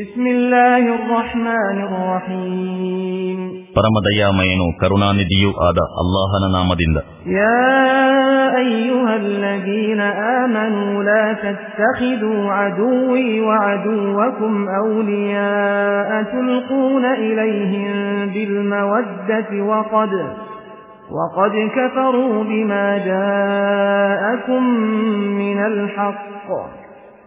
بسم الله الرحمن الرحيم ಪರಮದಯಾಮಯನು ಕರುಣಾನಿಧಿಯೂ ಆದ ಅಲ್ಲಾಹನ ನಾಮದಿಂದ يا أيها الذين آمنوا لا تتخذوا عدوي وعدوكم أولياء تلقون إليهم بالمودة وقد وقد كفروا بما جاءكم من الحق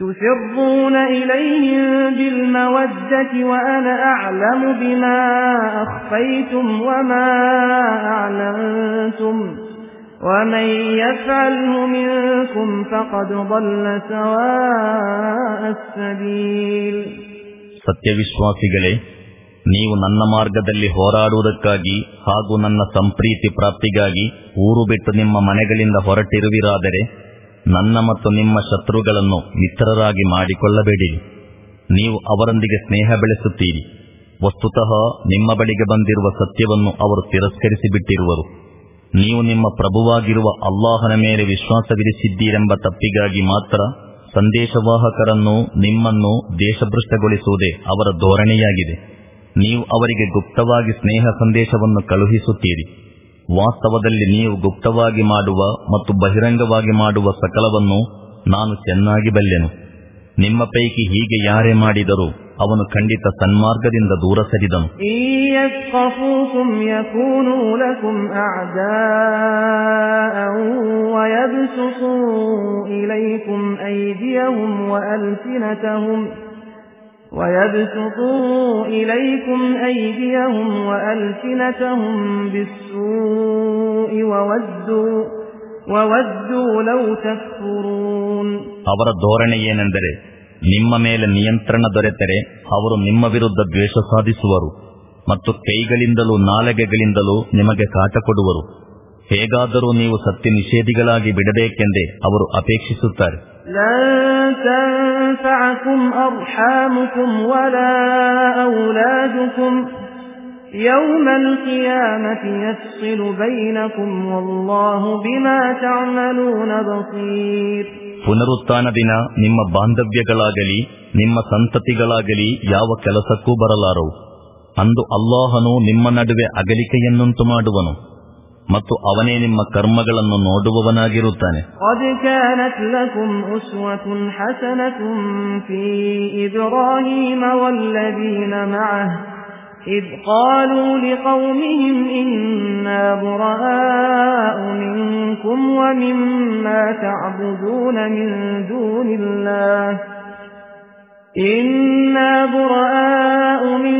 تسرون إليهم بالمودة وأنا أعلم بما أخفيتم وما أعلنتم ومن يفعله منكم فقد ضل سواء السبيل ಸತ್ಯವಿಶ್ವಾಸಿಗಳೇ ನೀವು ನನ್ನ ಮಾರ್ಗದಲ್ಲಿ ಹೋರಾಡುವುದಕ್ಕಾಗಿ ಹಾಗೂ ನನ್ನ ಸಂಪ್ರೀತಿ ಪ್ರಾಪ್ತಿಗಾಗಿ ಊರು ಬಿಟ್ಟು ನಿಮ್ಮ ಮನೆಗಳಿಂದ ಹೊರಟಿರುವಿರಾದರೆ ನನ್ನ ಮತ್ತು ನಿಮ್ಮ ಶತ್ರುಗಳನ್ನು ಮಿತ್ರರಾಗಿ ಮಾಡಿಕೊಳ್ಳಬೇಡಿ. ನೀವು ಅವರೊಂದಿಗೆ ಸ್ನೇಹ ಬೆಳೆಸುತ್ತೀರಿ. ವಸ್ತುತಃ ನಿಮ್ಮ ಬಳಿಗೆ ಬಂದಿರುವ ಸತ್ಯವನ್ನು ಅವರು ತಿರಸ್ಕರಿಸಿ ಬಿಟ್ಟಿರುವರು ನೀವು ನಿಮ್ಮ ಪ್ರಭುವಾಗಿರುವ ಅಲ್ಲಾಹನ ಮೇಲೆ ವಿಶ್ವಾಸವಿರಿಸಿದ್ದೀರೆಂಬ ತಪ್ಪಿಗಾಗಿ ಮಾತ್ರ ಸಂದೇಶವಾಹಕರನ್ನು ನಿಮ್ಮನ್ನು ದೇಶಭ್ರಷ್ಟಗೊಳಿಸುವುದೇ ಅವರ ಧೋರಣೆಯಾಗಿದೆ. ನೀವು ಅವರಿಗೆ ಗುಪ್ತವಾಗಿ ಸ್ನೇಹ ಸಂದೇಶವನ್ನು ಕಳುಹಿಸುತ್ತೀರಿ. ವಾಸ್ತವದಲ್ಲಿ ನೀವು ಗುಪ್ತವಾಗಿ ಮಾಡುವ ಮತ್ತು ಬಹಿರಂಗವಾಗಿ ಮಾಡುವ ಸಕಲವನ್ನು ನಾನು ಚೆನ್ನಾಗಿ ಬಲ್ಲೆನು. ನಿಮ್ಮ ಪೈಕಿ ಹೀಗೆ ಯಾರೇ ಮಾಡಿದರೂ ಅವನು ಖಂಡಿತ ಸನ್ಮಾರ್ಗದಿಂದ ದೂರ ಸರಿದನು. ಇಲೈಕುಂ ಐದಿಯಹುಂ ويبسطوا إليكم أيديهم وألسنتهم ويبسطوا إليكم أيديهم وألسنتهم بالسوء وودوا وودوا لو تكفرون ಅವರ ಧೋರಣೆ ಏನೆಂದರೆ ನಿಮ್ಮ ಮೇಲೆ ನಿಯಂತ್ರಣ ದೊರೆತರೆ ಅವರು ನಿಮ್ಮ ವಿರುದ್ಧ ದ್ವೇಷ ಸಾಧಿಸುವರು ಮತ್ತು ಕೈಗಳಿಂದಲೂ ನಾಲಗೆಗಳಿಂದಲೂ ನಿಮಗೆ ಕಾಟ ಕೊಡುವರು ಹೇಗಾದರೂ ನೀವು ಸತ್ಯ ನಿಷೇಧಿಗಳಾಗಿ ಬಿಡಬೇಕೆಂದೇ ಅವರು ಅಪೇಕ್ಷಿಸುತ್ತಾರೆ لن تنفعكم أرحامكم ولا أولادكم يوم القيامة يفصل بينكم والله بما تعملون بصير ಪುನರುತ್ಥಾನ ದಿನ ನಿಮ್ಮ ಬಾಂಧವ್ಯಗಳಾಗಲಿ ನಿಮ್ಮ ಸಂತತಿಗಳಾಗಲಿ ಯಾವ ಕೆಲಸಕ್ಕೂ ಬರಲಾರವು ಅಂದು ಅಲ್ಲಾಹನು ನಿಮ್ಮ ನಡುವೆ ಅಗಲಿಕೆಯನ್ನುಂಟು ಮಾಡುವನು ಮತ್ತು ಅವನೇ ನಿಮ್ಮ ಕರ್ಮಗಳನ್ನು ನೋಡುವವನಾಗಿರುತ್ತಾನೆ قد كانت لكم أسوة حسنة في إبراهيم والذين معه إذ قالوا لقومهم إنا براء منكم ومما تعبدون من دون الله إنا براء منكم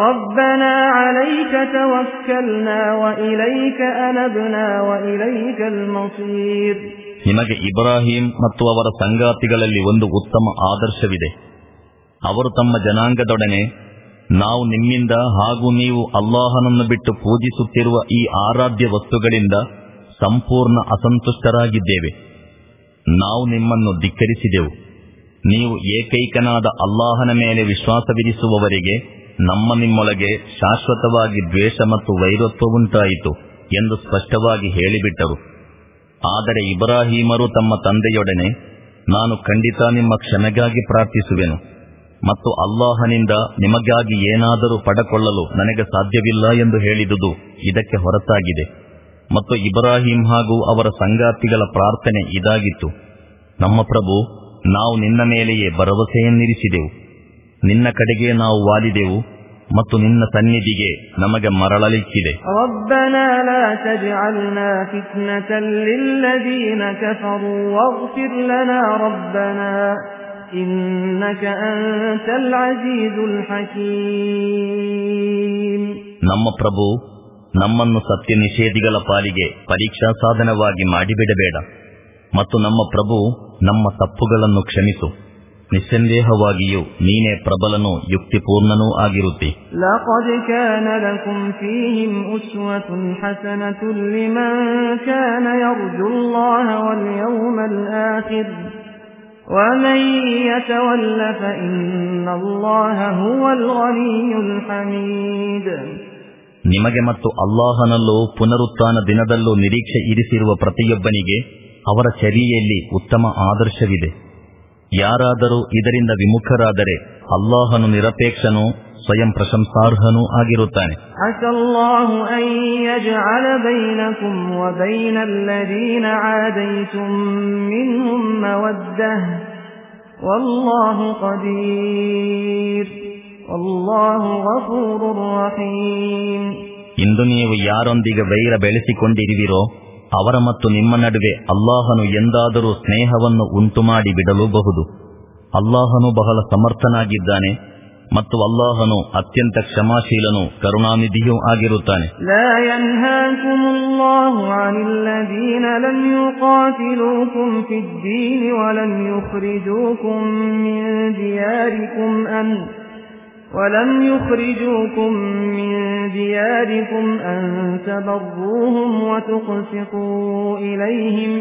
ربنا عليك توكلنا وإليك أنبنا وإليك المصير ನಿಮಗೆ ಇಬ್ರಾಹಿಂ ಮತ್ತು ಅವರ ಸಂಗಾತಿಗಳಲ್ಲಿ ಒಂದು ಉತ್ತಮ ಆದರ್ಶವಿದೆ ಅವರು ತಮ್ಮ ಜನಾಂಗದೊಡನೆ ನಾವು ನಿಮ್ಮಿಂದ ಹಾಗೂ ನೀವು ಅಲ್ಲಾಹನನ್ನು ಬಿಟ್ಟು ಪೂಜಿಸುತ್ತಿರುವ ಈ ಆರಾಧ್ಯ ವಸ್ತುಗಳಿಂದ ಸಂಪೂರ್ಣ ಅಸಂತುಷ್ಟರಾಗಿದ್ದೇವೆ ನಾವು ನಿಮ್ಮನ್ನು ಧಿಕ್ಕರಿಸಿದೆವು ನೀವು ಏಕೈಕನಾದ ಅಲ್ಲಾಹನ ಮೇಲೆ ವಿಶ್ವಾಸವಿರಿಸುವವರಿಗೆ ನಮ್ಮ ನಿಮ್ಮೊಳಗೆ ಶಾಶ್ವತವಾಗಿ ದ್ವೇಷ ಮತ್ತು ವೈರತ್ವವುಂಟಾಯಿತು ಎಂದು ಸ್ಪಷ್ಟವಾಗಿ ಹೇಳಿಬಿಟ್ಟರು. ಆದರೆ ಇಬ್ರಾಹೀಮರು ತಮ್ಮ ತಂದೆಯೊಡನೆ, ನಾನು ಖಂಡಿತ ನಿಮ್ಮ ಕ್ಷಮೆಗಾಗಿ ಪ್ರಾರ್ಥಿಸುವೆನು ಮತ್ತು ಅಲ್ಲಾಹನಿಂದ ನಿಮಗಾಗಿ ಏನಾದರೂ ಪಡಕೊಳ್ಳಲು ನನಗೆ ಸಾಧ್ಯವಿಲ್ಲ ಎಂದು ಹೇಳಿದುದು ಇದಕ್ಕೆ ಹೊರತಾಗಿದೆ. ಮತ್ತು ಇಬ್ರಾಹಿಂ ಹಾಗೂ ಅವರ ಸಂಗಾತಿಗಳ ಪ್ರಾರ್ಥನೆ ಇದಾಗಿತ್ತು. ನಮ್ಮ ಪ್ರಭು, ನಾವು ನಿನ್ನ ಮೇಲೆಯೇ ಭರವಸೆಯನ್ನಿರಿಸಿದೆವು. ನಿನ್ನ ಕಡೆಗೆ ನಾವು ವಾಲಿದೆವು ಮತ್ತು ನಿನ್ನ ಸನ್ನಿಧಿಗೆ ನಮಗೆ ಮರಳಲಿಕ್ಕಿದೆ. ನಮ್ಮ ಪ್ರಭು ನಮ್ಮನ್ನು ಸತ್ಯ ನಿಷೇಧಿಗಳ ಪಾಲಿಗೆ ಪರೀಕ್ಷಾ ಸಾಧನವಾಗಿ ಮಾಡಿಬಿಡಬೇಡ. ಮತ್ತು ನಮ್ಮ ಪ್ರಭು ನಮ್ಮ ತಪ್ಪುಗಳನ್ನು ಕ್ಷಮಿಸು. ನಿಸ್ಸಂದೇಹವಾಗಿಯೂ ನೀನೇ ಪ್ರಬಲನೂ ಯುಕ್ತಿಪೂರ್ಣನೂ ಆಗಿರುತ್ತಿ لقد كان لكم فيهم أسوة حسنة لمن كان يرجو الله واليوم الآخر ومن يتول فإن الله هو الغني الحميد ನಿಮಗೆ ಮತ್ತು ಅಲ್ಲಾಹನಲ್ಲೂ ಪುನರುತ್ಥಾನ ದಿನದಲ್ಲೂ ನಿರೀಕ್ಷೆ ಇರಿಸಿರುವ ಪ್ರತಿಯೊಬ್ಬನಿಗೆ ಅವರ ಚರ್ಯೆಯಲ್ಲಿ ಉತ್ತಮ ಆದರ್ಶವಿದೆ ಯಾರಾದರೂ ಇದರಿಂದ ವಿಮುಖರಾದರೆ ಅಲ್ಲಾಹನು ನಿರಪೇಕ್ಷನು ಸ್ವಯಂ ಪ್ರಶಂಸಾರ್ಹನೂ ಆಗಿರುತ್ತಾನೆ. ಇಂದು ನೀವು ಯಾರೊಂದಿಗೆ ವೈರ ಬೆಳೆಸಿಕೊಂಡಿರುವಿರೋ ಅವರ ಮತ್ತು ನಿಮ್ಮ ನಡುವೆ ಅಲ್ಲಾಹನು ಎಂದಾದರೂ ಸ್ನೇಹವನ್ನು ಉಂಟುಮಾಡಿ ಬಿಡಲೂಬಹುದು. ಅಲ್ಲಾಹನು ಬಹಳ ಸಮರ್ಥನಾಗಿದ್ದಾನೆ ಮತ್ತು ಅಲ್ಲಾಹನು ಅತ್ಯಂತ ಕ್ಷಮಾಶೀಲನು ಕರುಣಾನಿಧಿಯೂ ಆಗಿರುತ್ತಾನೆ. لا ولم يخرجوكم من دياركم أن ولم يخرجوكم من دياركم أن تبروهم وتقسطوا إليهم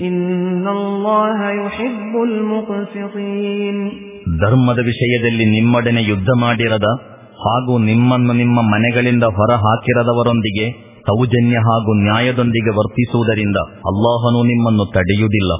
إن الله يحب المقسطين ಧರ್ಮದ ವಿಷಯದಲ್ಲಿ ನಿಮ್ಮೊಡನೆ ಯುದ್ಧ ಮಾಡಿರದ ಹಾಗೂ ನಿಮ್ಮನ್ನು ನಿಮ್ಮ ಮನೆಗಳಿಂದ ಹೊರ ಹಾಕಿರದವರೊಂದಿಗೆ ಸೌಜನ್ಯ ಹಾಗೂ ನ್ಯಾಯದೊಂದಿಗೆ ವರ್ತಿಸುವುದರಿಂದ ಅಲ್ಲಾಹನು ನಿಮ್ಮನ್ನು ತಡೆಯುವುದಿಲ್ಲ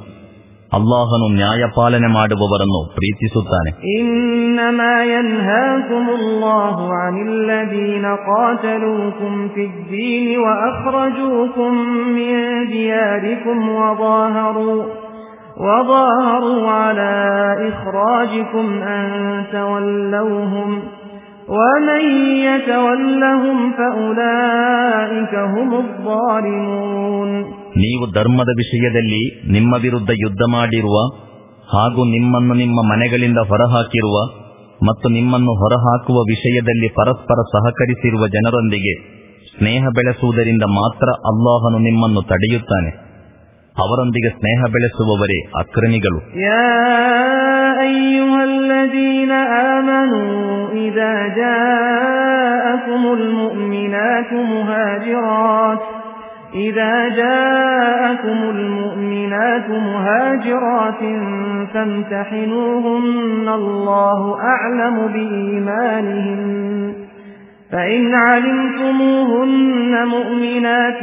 ಅಲ್ಲಾಹನು ನ್ಯಾಯಪಾಲನೆ ಮಾಡುವವರನ್ನು ಪ್ರೀತಿಸುತ್ತಾನೆ إنما ينهاكم الله عن الذين قاتلوكم في الدين وأخرجوكم من دياركم وظاهروا وظاهروا على إخراجكم أن تولوهم ومن يتولهم فأولئك هم الظالمون ನೀವು ಧರ್ಮದ ವಿಷಯದಲ್ಲಿ ನಿಮ್ಮ ವಿರುದ್ಧ ಯುದ್ಧ ಮಾಡಿರುವ ಹಾಗೂ ನಿಮ್ಮನ್ನು ನಿಮ್ಮ ಮನೆಗಳಿಂದ ಹೊರಹಾಕಿರುವ ಮತ್ತು ನಿಮ್ಮನ್ನು ಹೊರಹಾಕುವ ವಿಷಯದಲ್ಲಿ ಪರಸ್ಪರ ಸಹಕರಿಸಿರುವ ಜನರೊಂದಿಗೆ ಸ್ನೇಹ ಬೆಳೆಸುವುದರಿಂದ ಮಾತ್ರ ಅಲ್ಲಾಹನು ನಿಮ್ಮನ್ನು ತಡೆಯುತ್ತಾನೆ ಅವರೊಂದಿಗೆ ಸ್ನೇಹ ಬೆಳೆಸುವವರೇ ಅಕ್ರಮಿಗಳು يا أيها الذين آمنوا إذا جاءكم المؤمنات مهاجرات إذا جاءكم المؤمنات مهاجرات فامتحنوهن الله أعلم بإيمانهن. فإن علمتموهن مؤمنات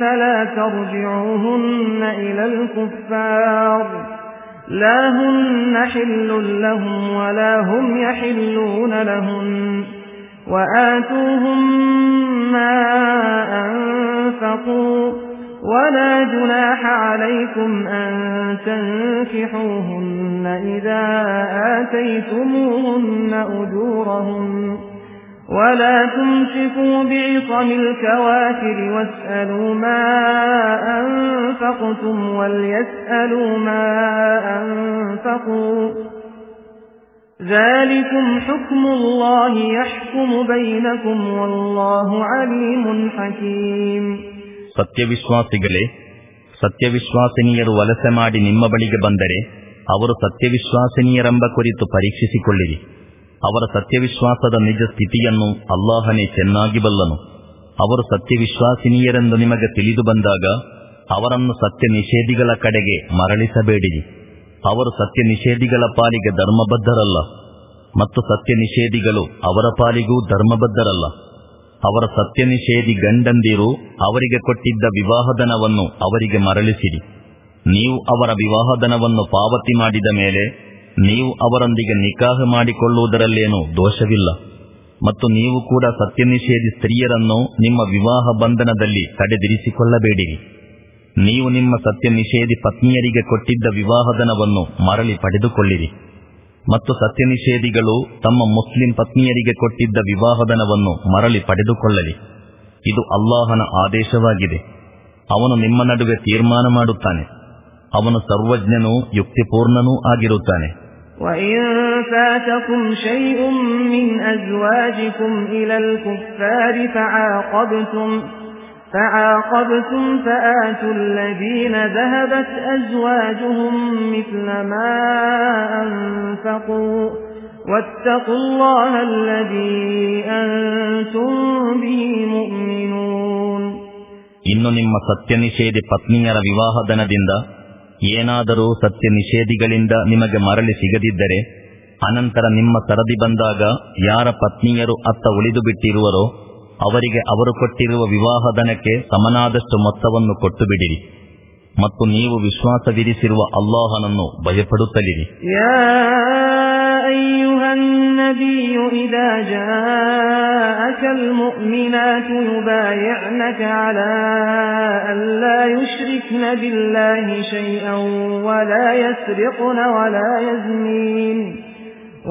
فلا ترجعوهن إلى الكفار. لا هن حل لهم ولا هم يحلون لهن وآتوهم ما أنفقوا. ولا جناح عليكم أن تنكحوهن إذا آتيتموهن أجورهن ولا تمسكوا بعصم الكوافر واسألوا ما أنفقتم وليسألوا ما أنفقوا ذلكم حكم الله يحكم بينكم والله عليم حكيم ಸತ್ಯವಿಶ್ವಾಸಿಗಳೇ, ಸತ್ಯವಿಶ್ವಾಸಿನಿಯರು ವಲಸೆ ಮಾಡಿ ನಿಮ್ಮ ಬಳಿಗೆ ಬಂದರೆ, ಅವರು ಸತ್ಯವಿಶ್ವಾಸಿನಿಯರೆಂಬ ಕುರಿತು ಪರೀಕ್ಷಿಸಿಕೊಳ್ಳಿರಿ. ಅವರ ಸತ್ಯವಿಶ್ವಾಸದ ನಿಜ ಸ್ಥಿತಿಯನ್ನು ಅಲ್ಲಾಹನೇ ಚೆನ್ನಾಗಿ ಬಲ್ಲನು. ಅವರು ಸತ್ಯವಿಶ್ವಾಸಿನಿಯರೆಂದು ನಿಮಗೆ ತಿಳಿದು ಬಂದಾಗ, ಅವರನ್ನು ಸತ್ಯ ನಿಷೇಧಿಗಳ ಕಡೆಗೆ ಮರಳಿಸಬೇಡಿರಿ. ಅವರು ಸತ್ಯ ನಿಷೇಧಿಗಳ ಪಾಲಿಗೆ ಧರ್ಮಬದ್ಧರಲ್ಲ, ಮತ್ತು ಸತ್ಯ ನಿಷೇಧಿಗಳು ಅವರ ಪಾಲಿಗೂ ಧರ್ಮಬದ್ಧರಲ್ಲ. ಅವರ ಸತ್ಯನಿಷೇಧಿ ಗಂಡಂದಿರು ಅವರಿಗೆ ಕೊಟ್ಟಿದ್ದ ವಿವಾಹಧನವನ್ನು ಅವರಿಗೆ ಮರಳಿಸಿರಿ. ನೀವು ಅವರ ವಿವಾಹಧನವನ್ನು ಪಾವತಿ ಮಾಡಿದ ಮೇಲೆ ನೀವು ಅವರೊಂದಿಗೆ ನಿಕಾಹ ಮಾಡಿಕೊಳ್ಳುವುದರಲ್ಲೇನೂ ದೋಷವಿಲ್ಲ. ಮತ್ತು ನೀವು ಕೂಡ ಸತ್ಯನಿಷೇಧಿ ಸ್ತ್ರೀಯರನ್ನು ನಿಮ್ಮ ವಿವಾಹ ಬಂಧನದಲ್ಲಿ ತಡೆದಿರಿಸಿಕೊಳ್ಳಬೇಡಿರಿ. ನೀವು ನಿಮ್ಮ ಸತ್ಯ ನಿಷೇಧಿ ಪತ್ನಿಯರಿಗೆ ಕೊಟ್ಟಿದ್ದ ವಿವಾಹಧನವನ್ನು ಮರಳಿ ಪಡೆದುಕೊಳ್ಳಿರಿ. ಮತ್ತು ಸತ್ಯನಿಷೇಧಿಗಳು ತಮ್ಮ ಮುಸ್ಲಿಂ ಪತ್ನಿಯರಿಗೆ ಕೊಟ್ಟಿದ್ದ ವಿವಾಹಧನವನ್ನು ಮರಳಿ ಪಡೆದುಕೊಳ್ಳಲಿ ಇದು ಅಲ್ಲಾಹನ ಆದೇಶವಾಗಿದೆ ಅವನು ನಿಮ್ಮ ನಡುವೆ ತೀರ್ಮಾನ ಮಾಡುತ್ತಾನೆ ಅವನು ಸರ್ವಜ್ಞನೂ ಯುಕ್ತಿಪೂರ್ಣನೂ ಆಗಿರುತ್ತಾನೆ وإن فاتكم شيء من أزواجكم إلى الكفار فعاقبتم فعاقبتم فآتوا الذين ذهبت أزواجهم مثل ما أنفقوا واتقوا الله الذي أنتم به مؤمنون ಇನ್ನು ನಿಮ್ಮ ಸತ್ಯ ನಿಷೇಧಿ ಪತ್ನಿಯರ ವಿವಾಹಧನದಿಂದ ಏನಾದರೂ ಸತ್ಯ ನಿಷೇಧಿಗಳಿಂದ ನಿಮಗೆ ಮರಳಿ ಸಿಗದಿದ್ದರೆ ಅನಂತರ ನಿಮ್ಮ ಸರದಿ ಬಂದಾಗ ಯಾರ ಪತ್ನಿಯರು ಅತ್ತ ಉಳಿದು ಬಿಟ್ಟಿರುವರೋ ಅವರಿಗೆ ಅವರು ಕೊಟ್ಟಿರುವ ವಿವಾಹಧನಕ್ಕೆ ಸಮನಾದಷ್ಟು ಮೊತ್ತವನ್ನು ಕೊಟ್ಟು ಬಿಡಿರಿ ಮತ್ತು ನೀವು ವಿಶ್ವಾಸವಿರಿಸಿರುವ ಅಲ್ಲಾಹನನ್ನು ಭಯಪಡುತ್ತಲಿರಿ يا أيها النبي إذا جاءك المؤمنات يبايعنك على أن لا يشركن بالله شيئا ولا يسرقن ولا يزنين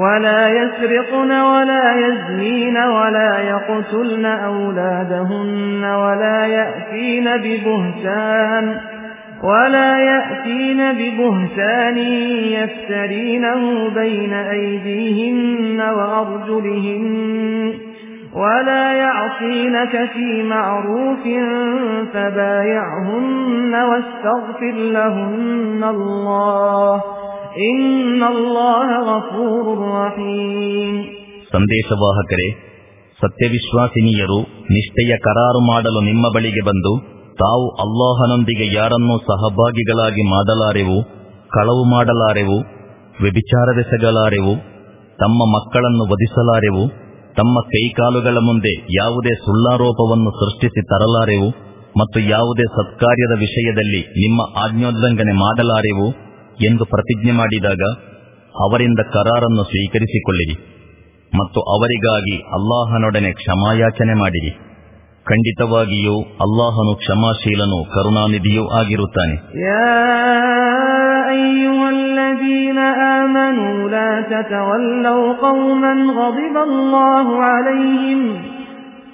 ولا يسرقن ولا يزنين ولا يقتلن أولادهن ولا يأتين ببهتان ولا يأتين ببهتان يفترينه بين أيديهن وأرجلهن ولا يعصينك في معروف فبايعهن واستغفر لهن الله ಸಂದೇಶವಾಹಕರೇ, ಸತ್ಯವಿಶ್ವಾಸಿನಿಯರು ನಿಷ್ಠೆಯ ಕರಾರು ಮಾಡಲು ನಿಮ್ಮ ಬಳಿಗೆ ಬಂದು, ತಾವು ಅಲ್ಲಾಹನೊಂದಿಗೆ ಯಾರನ್ನೂ ಸಹಭಾಗಿಗಳಾಗಿ ಮಾಡಲಾರೆವು, ಕಳವು ಮಾಡಲಾರೆವು ವ್ಯಭಿಚಾರವೆಸಗಲಾರೆವು ತಮ್ಮ ಮಕ್ಕಳನ್ನು ವಧಿಸಲಾರೆವು, ತಮ್ಮ ಕೈಕಾಲುಗಳ ಮುಂದೆ ಯಾವುದೇ ಸುಳ್ಳಾರೋಪವನ್ನು ಸೃಷ್ಟಿಸಿ ತರಲಾರೆವು, ಮತ್ತು ಯಾವುದೇ ಸತ್ಕಾರ್ಯದ ವಿಷಯದಲ್ಲಿ ನಿಮ್ಮ ಆಜ್ಞೋಲ್ಲಂಘನೆ ಮಾಡಲಾರೆವು ಎಂದು ಪ್ರತಿಜ್ಞೆ ಮಾಡಿದಾಗ ಅವರಿಂದ ಕರಾರನ್ನು ಸ್ವೀಕರಿಸಿಕೊಳ್ಳಿರಿ ಮತ್ತು ಅವರಿಗಾಗಿ ಅಲ್ಲಾಹನೊಡನೆ ಕ್ಷಮಾಯಾಚನೆ ಮಾಡಿರಿ ಖಂಡಿತವಾಗಿಯೂ ಅಲ್ಲಾಹನು ಕ್ಷಮಾಶೀಲನು ಕರುಣಾನಿಧಿಯೂ ಆಗಿರುತ್ತಾನೆ يا أيها الذين آمنوا لا تتولوا قوما غضب الله عليهم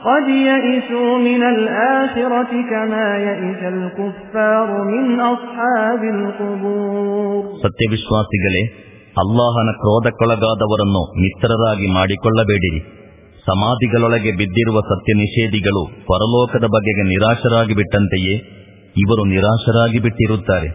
قد يئسوا من الآخرة كما يئس الكفار من أصحاب القبور ಸತ್ಯವಿಶ್ವಾಸಿಗಳೇ ಅಲ್ಲಾಹನ ಕ್ರೋಧಕ್ಕೊಳಗಾದವರನ್ನು ಮಿತ್ರರಾಗಿ ಮಾಡಿಕೊಳ್ಳಬೇಡಿರಿ ಸಮಾಧಿಗಳೊಳಗೆ ಬಿದ್ದಿರುವ ಸತ್ಯ ನಿಷೇಧಿಗಳು ಪರಲೋಕದ ಬಗೆಗೆ ನಿರಾಶರಾಗಿ ಬಿಟ್ಟಂತೆಯೇ ಇವರು ನಿರಾಶರಾಗಿ ಬಿಟ್ಟಿರುತ್ತಾರೆ